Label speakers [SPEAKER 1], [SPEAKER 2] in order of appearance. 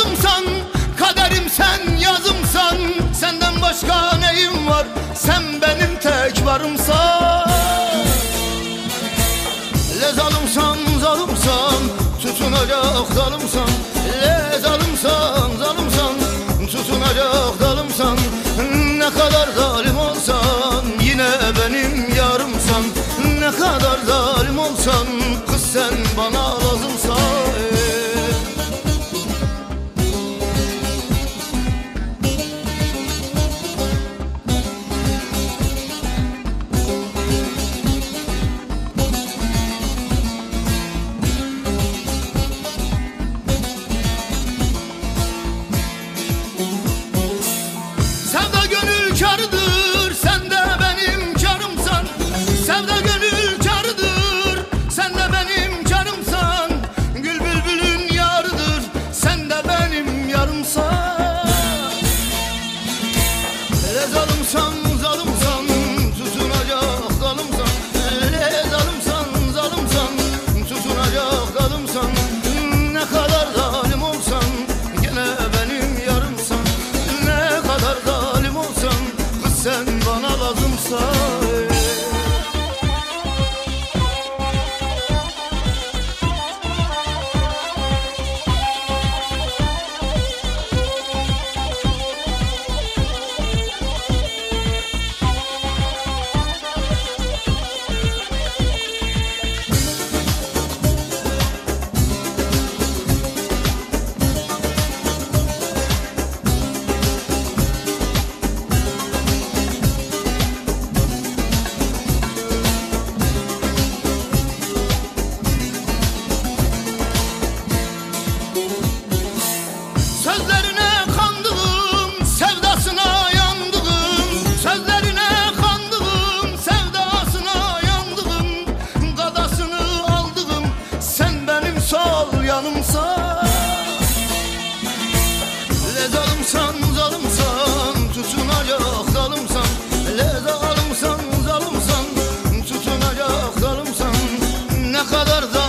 [SPEAKER 1] sazımsan Kaderim sen yazımsan Senden başka neyim var? Sen benim tek varımsan. Lezalımsan zalımsan Tutunacak dalımsan. Lezalımsan zalımsan Tutunacak dalımsan. Ne kadar zalim olsan Yine benim yarımsan. Ne kadar zalim olsan gordo.